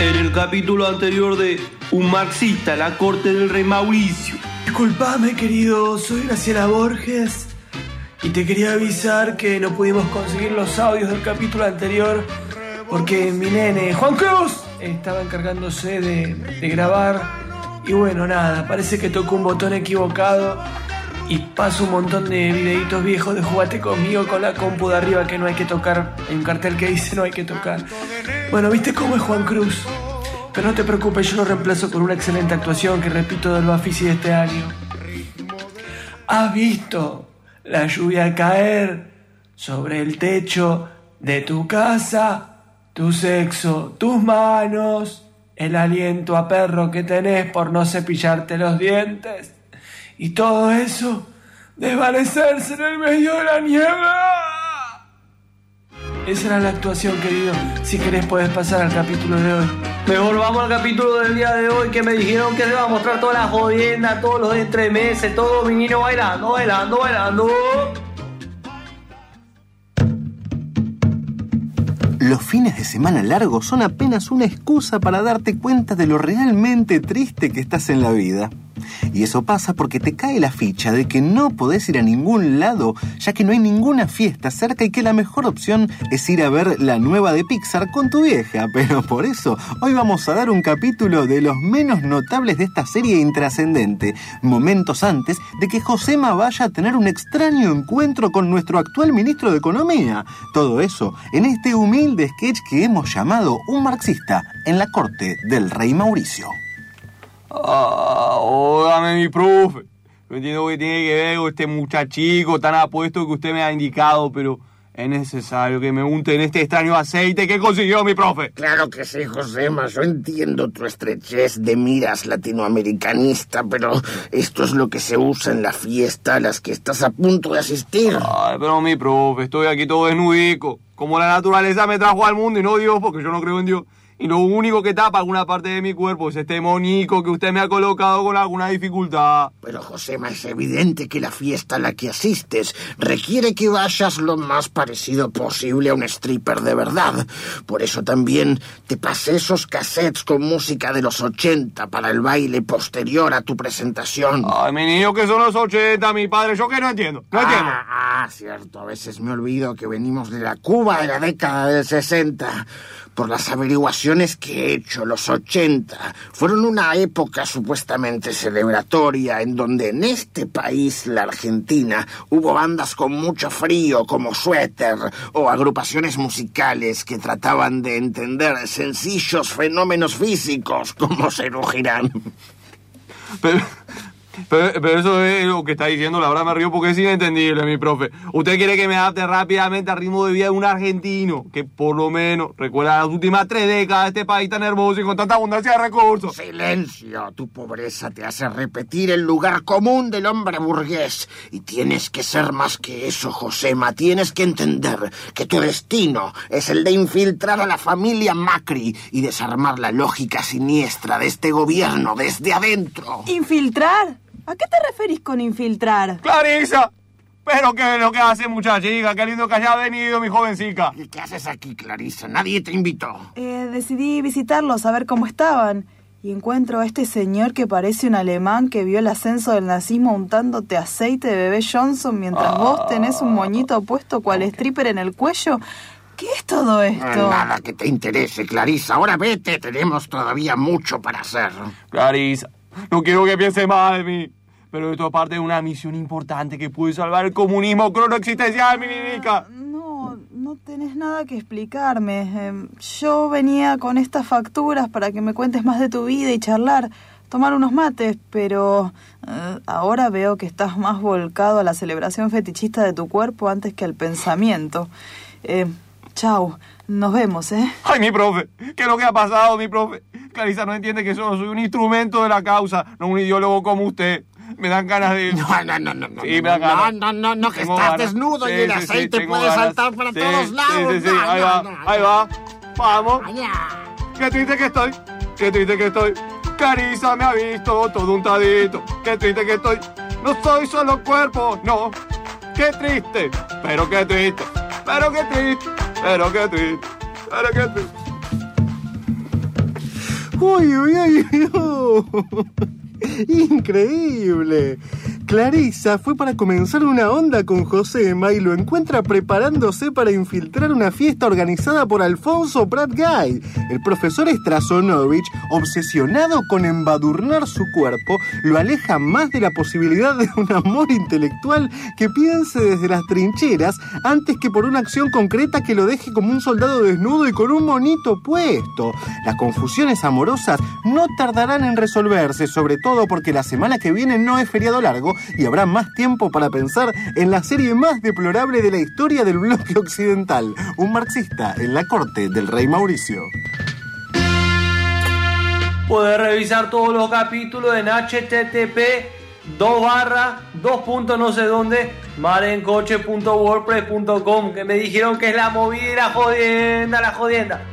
En el capítulo anterior de Un marxista, la corte del rey Mauricio. Disculpame, querido, soy Graciela Borges. Y te quería avisar que no pudimos conseguir los audios del capítulo anterior porque mi nene, Juan Cruz, estaba encargándose de, de grabar. Y bueno, nada, parece que tocó un botón equivocado y paso un montón de videitos viejos de jugate conmigo con la compu de arriba que no hay que tocar. Hay un cartel que dice no hay que tocar. Bueno, ¿viste cómo es Juan Cruz? Pero no te preocupes, yo lo reemplazo con una excelente actuación que repito del Bafisi de este año. ¿Has visto la lluvia caer sobre el techo de tu casa? Tu sexo, tus manos, el aliento a perro que tenés por no cepillarte los dientes. Y todo eso desvanecerse en el medio de la niebla. Esa era la actuación, querido. Si querés, podés pasar al capítulo de hoy. Mejor vamos al capítulo del día de hoy que me dijeron que se va a mostrar toda la jodienda, todos los de tres meses, todos los niños bailando, bailando, bailando. Los fines de semana largos son apenas una excusa para darte cuenta de lo realmente triste que estás en la vida. Y eso pasa porque te cae la ficha de que no podés ir a ningún lado, ya que no hay ninguna fiesta cerca y que la mejor opción es ir a ver la nueva de Pixar con tu vieja. Pero por eso, hoy vamos a dar un capítulo de los menos notables de esta serie intrascendente, momentos antes de que Josema vaya a tener un extraño encuentro con nuestro actual ministro de Economía. Todo eso en este humilde sketch que hemos llamado Un marxista en la corte del rey Mauricio. Ah, óigame mi profe. No entiendo qué tiene que ver con este muchachico tan apuesto que usted me ha indicado, pero es necesario que me unte en este extraño aceite que consiguió mi profe. Claro que sí, Josema. Yo entiendo tu estrechez de miras latinoamericanista, pero esto es lo que se usa en la fiesta a las que estás a punto de asistir. Ay, pero mi profe, estoy aquí todo desnudico. Como la naturaleza me trajo al mundo y no Dios, porque yo no creo en Dios. Y lo único que tapa alguna parte de mi cuerpo es este monico que usted me ha colocado con alguna dificultad. Pero, Josema, es evidente que la fiesta a la que asistes requiere que vayas lo más parecido posible a un stripper de verdad. Por eso también te pasé esos cassettes con música de los 80 para el baile posterior a tu presentación. Ay, mi niño, que son los 80, mi padre. Yo que no entiendo. No entiendo. Ah, ah, cierto. A veces me olvido que venimos de la Cuba de la década del 60. Por las averiguaciones que he hecho, los 80 fueron una época supuestamente celebratoria en donde en este país, la Argentina, hubo bandas con mucho frío como Suéter o agrupaciones musicales que trataban de entender sencillos fenómenos físicos como. Pero, pero, pero eso es lo que está diciendo, la verdad me río porque es inentendible, mi profe. Usted quiere que me adapte rápidamente al ritmo de vida de un argentino, que por lo menos recuerda las últimas tres décadas de este país tan hermoso y con tanta abundancia de recursos. Silencio, tu pobreza te hace repetir el lugar común del hombre burgués. Y tienes que ser más que eso, Josema. Tienes que entender que tu destino es el de infiltrar a la familia Macri y desarmar la lógica siniestra de este gobierno desde adentro. ¿Infiltrar? ¿A qué te referís con infiltrar? ¡Clarisa! Pero qué es lo que hace, muchachica. Qué lindo que haya venido, mi jovencica. ¿Y qué haces aquí, Clarisa? Nadie te invitó. Eh, decidí visitarlos a ver cómo estaban. Y encuentro a este señor que parece un alemán que vio el ascenso del nazismo untándote aceite de bebé Johnson mientras vos tenés un moñito puesto cual stripper en el cuello. ¿Qué es todo esto? Nada que te interese, Clarisa. Ahora vete, tenemos todavía mucho para hacer. Clarisa, no quiero que piense mal de mí. Pero esto es parte de una misión importante que puede salvar el comunismo cronoexistencial, mi ninica. No, no tenés nada que explicarme. Em, yo venía con estas facturas para que me cuentes más de tu vida y charlar, tomar unos mates, pero eh, ahora veo que estás más volcado a la celebración fetichista de tu cuerpo antes que al pensamiento. Eh, chau, nos vemos, ¿eh? Ay, mi profe, ¿qué es lo que ha pasado, mi profe? Clarisa no entiende que solo soy un instrumento de la causa, no un ideólogo como usted. Me dan ganas de... No, no, no, no, no. Sí, me dan no, ganas. no, no, no, que Tengo estás ganas. desnudo y el sí, aceite puede ganas. saltar para todos lados. Sí, sí, No, ahí no, va, no, ahí no. va. Vamos. Allá. Qué triste que estoy, qué triste que estoy. Clarisa me ha visto todo untadito. Qué triste que estoy. No soy solo cuerpo, no. Qué triste, pero qué triste, pero qué triste, pero qué triste, pero qué triste. ¡Uy, uy, uy! ¡Increíble! Clarisa fue para comenzar una onda con Josema y lo encuentra preparándose para infiltrar una fiesta organizada por Alfonso Prat Guy. El profesor Strasonovich, obsesionado con embadurnar su cuerpo, lo aleja más de la posibilidad de un amor intelectual que piense desde las trincheras antes que por una acción concreta que lo deje como un soldado desnudo y con un monito puesto. Las confusiones amorosas no tardarán en resolverse, sobre todo porque la semana que viene no es feriado largo y habrá más tiempo para pensar en la serie más deplorable de la historia del bloque occidental, un marxista en la corte del rey Mauricio. Puedes revisar todos los capítulos en http 2 barra 2 puntos no sé dónde marencoche.wordpress.com que me dijeron que es la movida la jodienda, la jodienda.